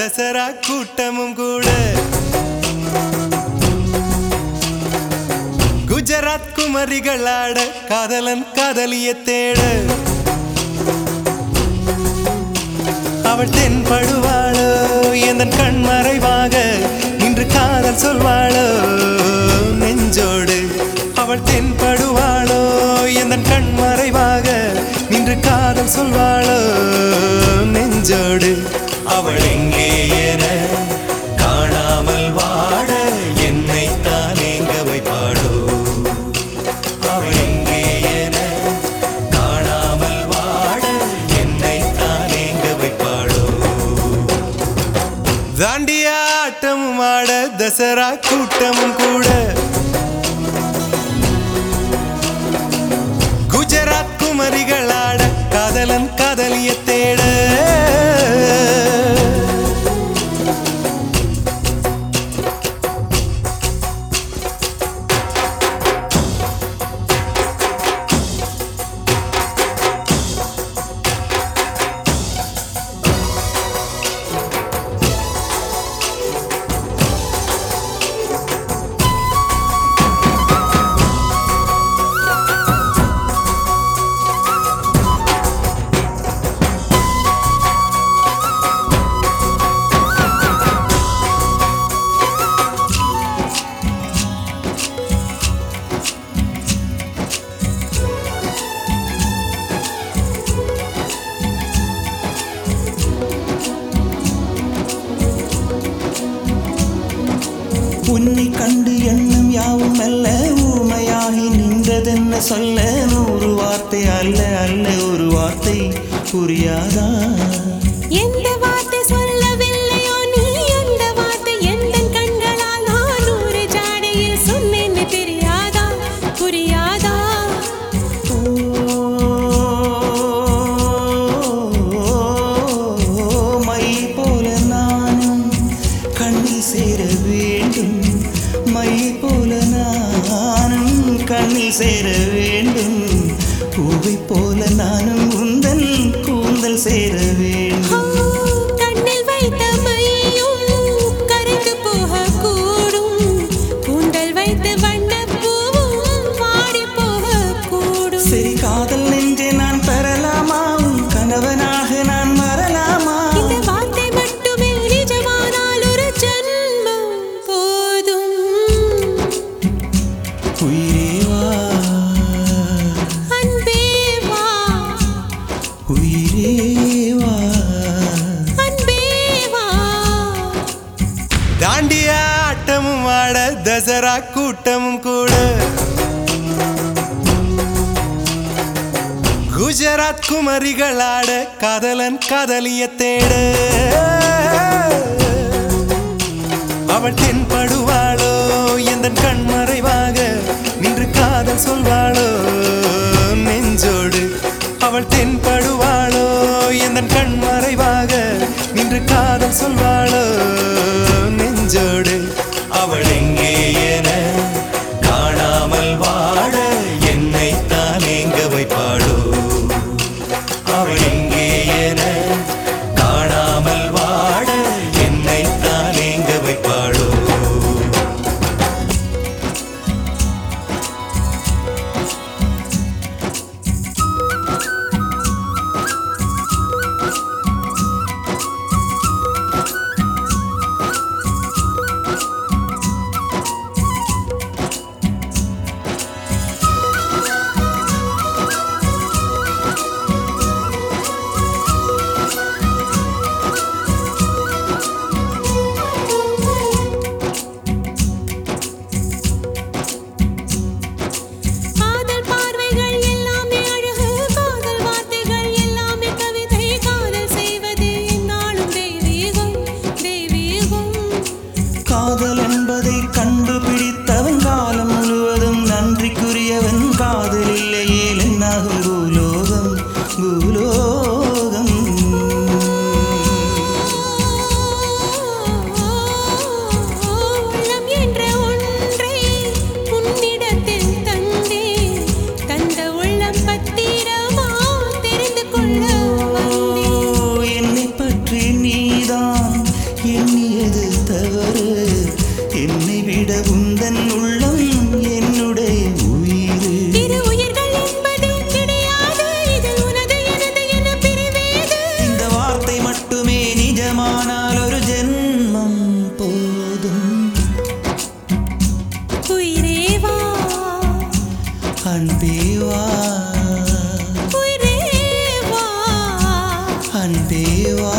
தசரா கூட்டமும் கூட. குஜராத் குமரிகளாட காதலன் காதலிய தேட. அவள் தென்படுவாளோ எந்த கண் மறைவாக இன்று காதல் சொல்வாளோ நெஞ்சோடு அவள் தென்படுவாளோ எந்த கண் மறைவாக நின்று காதல் சொல்வாளோ. தாண்டிய ஆட்டமும் ஆட தசரா கூட்டமும் கூட. குஜராத் குமரிகள் ஆட காதலன் காதலிய தேட. உன்னை கண்டு எண்ணம் யாவும் அல்ல ஊமையாகி நின்றதென்ன சொல்ல? நூறு வார்த்தை அல்ல அல்ல ஒரு வார்த்தை புரியாதா? எந்த வார்த்தை சேர வேண்டும். பூவை போல நானும் உந்தன் கூந்தல் சேர வேண்டும் தசரா கூட்டமும் கூட. குஜராத் குமரிகளாட காதலன் காதலிய தேட. அவள் தென்படுவாளோ எந்த கண்மறைவாக நின்று காதல் சொல்வாளோ நெஞ்சோடு அவள் தென்படுவாளோ எந்த கண்மறைவாக நின்று காதல் சொல்வாள். అందేవా